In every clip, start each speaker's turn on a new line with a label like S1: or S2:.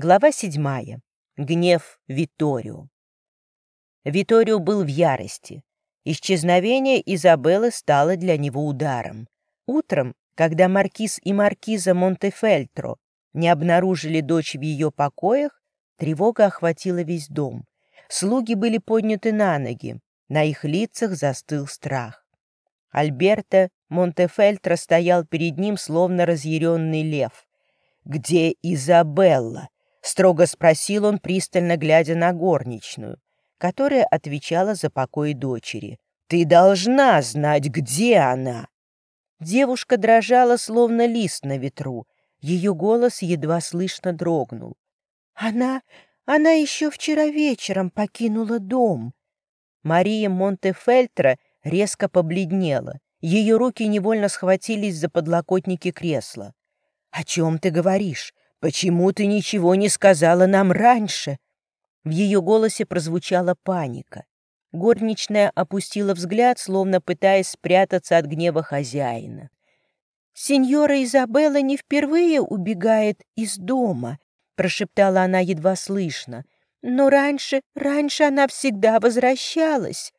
S1: Глава седьмая. Гнев Виторио. Виторио был в ярости. Исчезновение Изабеллы стало для него ударом. Утром, когда маркиз и маркиза Монтефельтро не обнаружили дочь в ее покоях, тревога охватила весь дом. Слуги были подняты на ноги, на их лицах застыл страх. Альберто Монтефельтро стоял перед ним, словно разъяренный лев. «Где Изабелла?» Строго спросил он, пристально глядя на горничную, которая отвечала за покой дочери. «Ты должна знать, где она!» Девушка дрожала, словно лист на ветру. Ее голос едва слышно дрогнул. «Она... она еще вчера вечером покинула дом». Мария Монтефельтра резко побледнела. Ее руки невольно схватились за подлокотники кресла. «О чем ты говоришь? «Почему ты ничего не сказала нам раньше?» В ее голосе прозвучала паника. Горничная опустила взгляд, словно пытаясь спрятаться от гнева хозяина. «Сеньора Изабелла не впервые убегает из дома», — прошептала она едва слышно. «Но раньше, раньше она всегда возвращалась».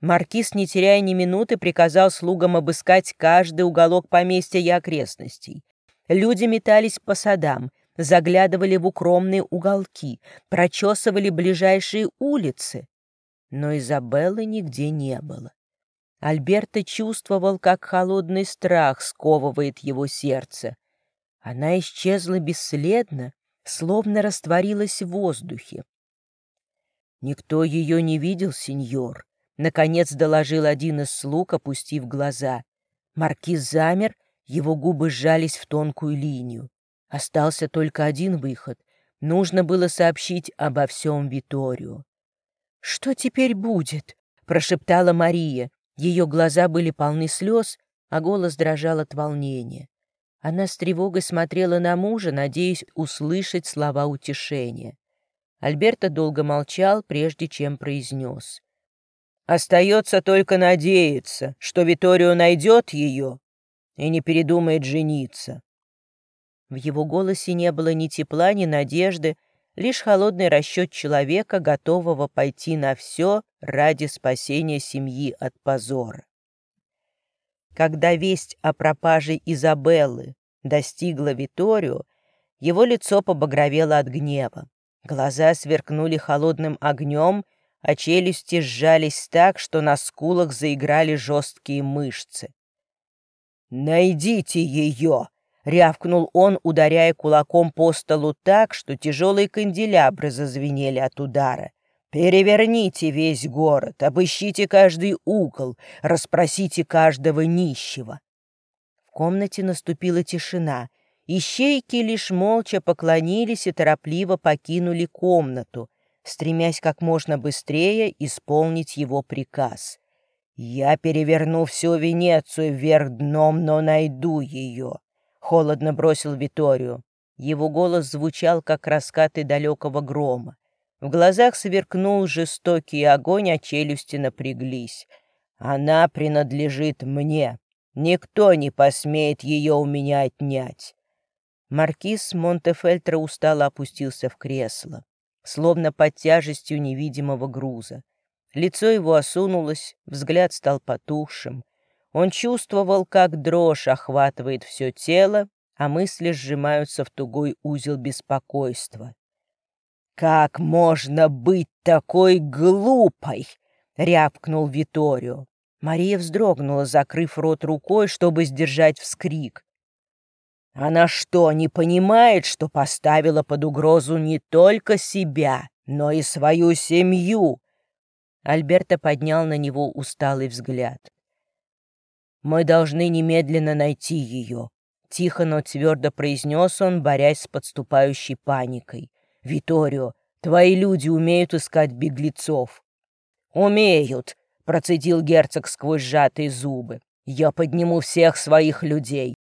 S1: Маркиз, не теряя ни минуты, приказал слугам обыскать каждый уголок поместья и окрестностей. Люди метались по садам, заглядывали в укромные уголки, прочесывали ближайшие улицы. Но Изабеллы нигде не было. Альберто чувствовал, как холодный страх сковывает его сердце. Она исчезла бесследно, словно растворилась в воздухе. «Никто ее не видел, сеньор», — наконец доложил один из слуг, опустив глаза. Маркиз замер его губы сжались в тонкую линию. Остался только один выход. Нужно было сообщить обо всем Виторию. «Что теперь будет?» — прошептала Мария. Ее глаза были полны слез, а голос дрожал от волнения. Она с тревогой смотрела на мужа, надеясь услышать слова утешения. Альберто долго молчал, прежде чем произнес. «Остается только надеяться, что Виторио найдет ее и не передумает жениться. В его голосе не было ни тепла, ни надежды, лишь холодный расчет человека, готового пойти на все ради спасения семьи от позора. Когда весть о пропаже Изабеллы достигла Виторио, его лицо побагровело от гнева. Глаза сверкнули холодным огнем, а челюсти сжались так, что на скулах заиграли жесткие мышцы. «Найдите ее!» — рявкнул он, ударяя кулаком по столу так, что тяжелые канделябры зазвенели от удара. «Переверните весь город, обыщите каждый угол, расспросите каждого нищего». В комнате наступила тишина. Ищейки лишь молча поклонились и торопливо покинули комнату, стремясь как можно быстрее исполнить его приказ. «Я переверну всю Венецию вверх дном, но найду ее», — холодно бросил Виторию. Его голос звучал, как раскаты далекого грома. В глазах сверкнул жестокий огонь, а челюсти напряглись. «Она принадлежит мне. Никто не посмеет ее у меня отнять». Маркиз Монтефельтро устало опустился в кресло, словно под тяжестью невидимого груза. Лицо его осунулось, взгляд стал потухшим. Он чувствовал, как дрожь охватывает все тело, а мысли сжимаются в тугой узел беспокойства. «Как можно быть такой глупой?» — рявкнул Виторио. Мария вздрогнула, закрыв рот рукой, чтобы сдержать вскрик. «Она что, не понимает, что поставила под угрозу не только себя, но и свою семью?» Альберто поднял на него усталый взгляд. «Мы должны немедленно найти ее», — тихо, но твердо произнес он, борясь с подступающей паникой. «Виторио, твои люди умеют искать беглецов». «Умеют», — процедил герцог сквозь сжатые зубы. «Я подниму всех своих людей,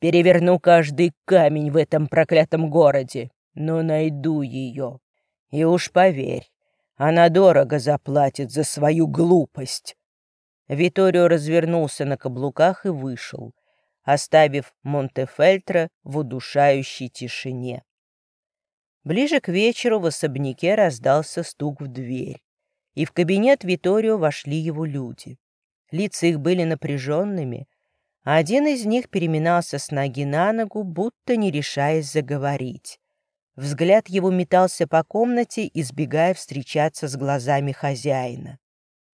S1: переверну каждый камень в этом проклятом городе, но найду ее. И уж поверь, она дорого заплатит за свою глупость. Виторио развернулся на каблуках и вышел, оставив Монтефельтро в удушающей тишине. Ближе к вечеру в особняке раздался стук в дверь, и в кабинет Виторио вошли его люди. Лица их были напряженными, а один из них переминался с ноги на ногу, будто не решаясь заговорить. Взгляд его метался по комнате, избегая встречаться с глазами хозяина.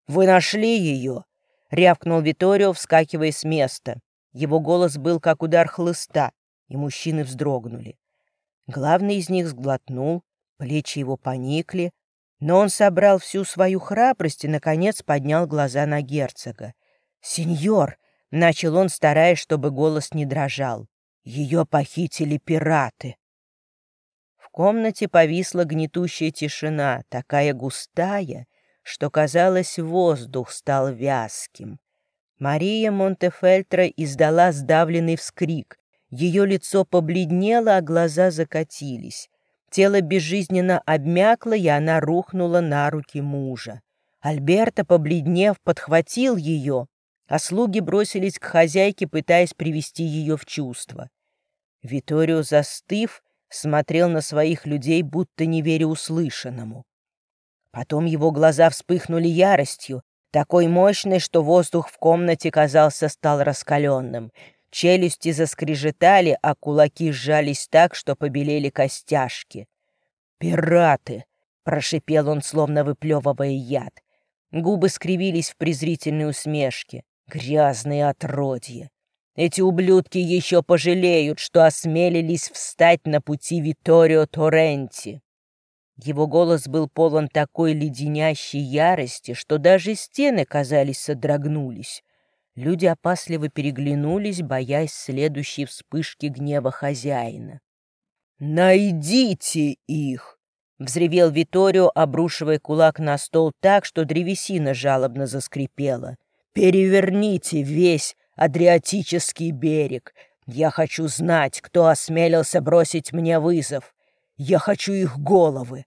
S1: «Вы нашли ее?» — рявкнул Виторио, вскакивая с места. Его голос был как удар хлыста, и мужчины вздрогнули. Главный из них сглотнул, плечи его поникли, но он собрал всю свою храбрость и, наконец, поднял глаза на герцога. «Сеньор!» — начал он, стараясь, чтобы голос не дрожал. «Ее похитили пираты!» Комнате повисла гнетущая тишина, такая густая, что, казалось, воздух стал вязким. Мария Монтефельтра издала сдавленный вскрик. Ее лицо побледнело, а глаза закатились. Тело безжизненно обмякло, и она рухнула на руки мужа. Альберто, побледнев, подхватил ее, а слуги бросились к хозяйке, пытаясь привести ее в чувство. Виторио, застыв, смотрел на своих людей, будто не веря услышанному. Потом его глаза вспыхнули яростью, такой мощной, что воздух в комнате, казался, стал раскаленным. Челюсти заскрежетали, а кулаки сжались так, что побелели костяшки. «Пираты!» — прошипел он, словно выплевывая яд. Губы скривились в презрительной усмешке. Грязные отродья! Эти ублюдки еще пожалеют, что осмелились встать на пути Виторио Торренти. Его голос был полон такой леденящей ярости, что даже стены, казались, содрогнулись. Люди опасливо переглянулись, боясь следующей вспышки гнева хозяина. «Найдите их!» — взревел Виторио, обрушивая кулак на стол так, что древесина жалобно заскрипела. «Переверните весь Адриатический берег. Я хочу знать, кто осмелился бросить мне вызов. Я хочу их головы!»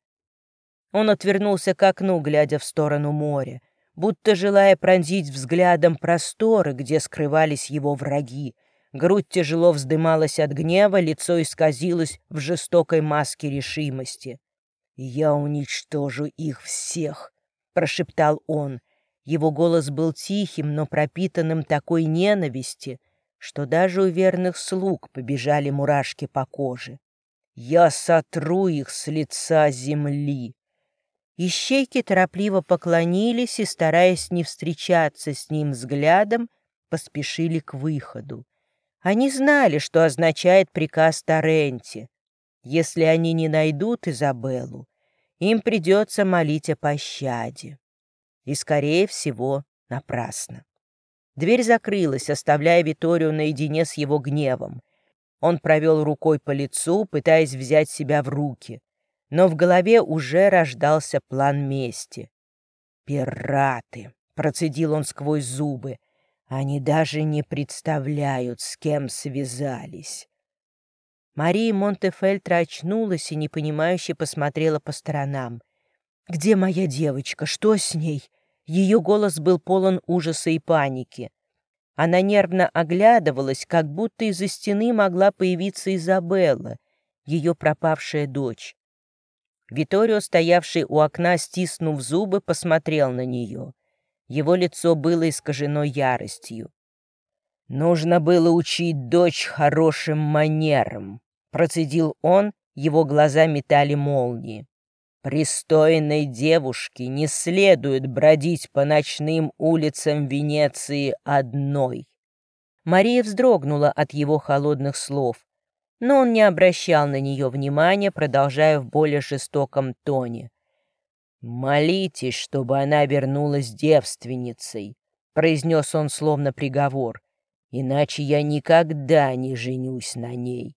S1: Он отвернулся к окну, глядя в сторону моря, будто желая пронзить взглядом просторы, где скрывались его враги. Грудь тяжело вздымалась от гнева, лицо исказилось в жестокой маске решимости. «Я уничтожу их всех!» — прошептал он. Его голос был тихим, но пропитанным такой ненависти, что даже у верных слуг побежали мурашки по коже. «Я сотру их с лица земли!» Ищейки торопливо поклонились и, стараясь не встречаться с ним взглядом, поспешили к выходу. Они знали, что означает приказ Торренти. Если они не найдут Изабеллу, им придется молить о пощаде. И, скорее всего, напрасно. Дверь закрылась, оставляя Виторию наедине с его гневом. Он провел рукой по лицу, пытаясь взять себя в руки но в голове уже рождался план мести. «Пираты!» — процедил он сквозь зубы. «Они даже не представляют, с кем связались». Мария Монтефельтра очнулась и непонимающе посмотрела по сторонам. «Где моя девочка? Что с ней?» Ее голос был полон ужаса и паники. Она нервно оглядывалась, как будто из-за стены могла появиться Изабелла, ее пропавшая дочь. Виторио, стоявший у окна, стиснув зубы, посмотрел на нее. Его лицо было искажено яростью. «Нужно было учить дочь хорошим манерам», — процедил он, его глаза метали молнии. «Пристойной девушке не следует бродить по ночным улицам Венеции одной». Мария вздрогнула от его холодных слов но он не обращал на нее внимания, продолжая в более жестоком тоне. «Молитесь, чтобы она вернулась девственницей», — произнес он словно приговор, «иначе я никогда не женюсь на ней».